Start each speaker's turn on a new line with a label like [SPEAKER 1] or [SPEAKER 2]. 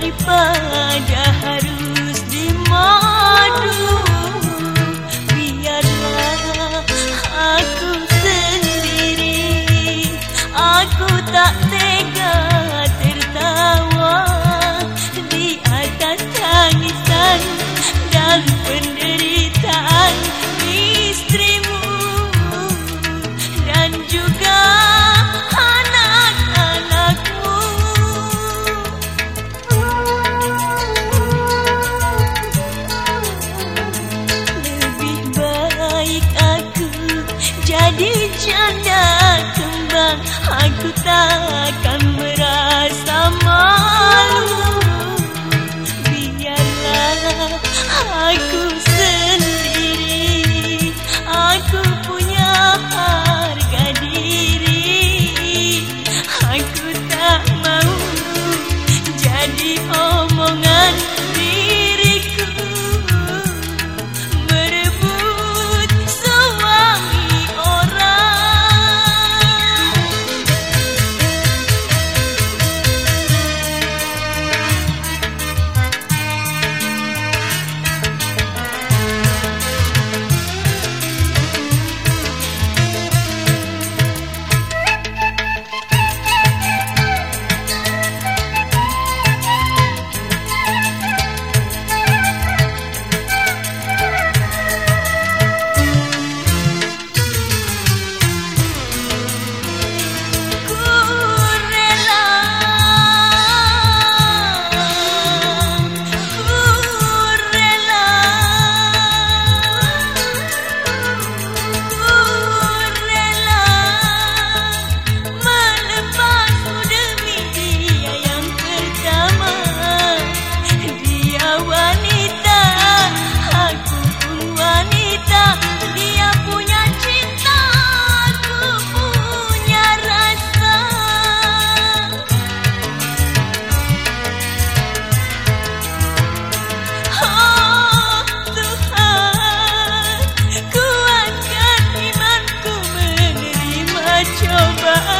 [SPEAKER 1] daripada jadi janda kembang. Aku takkan coba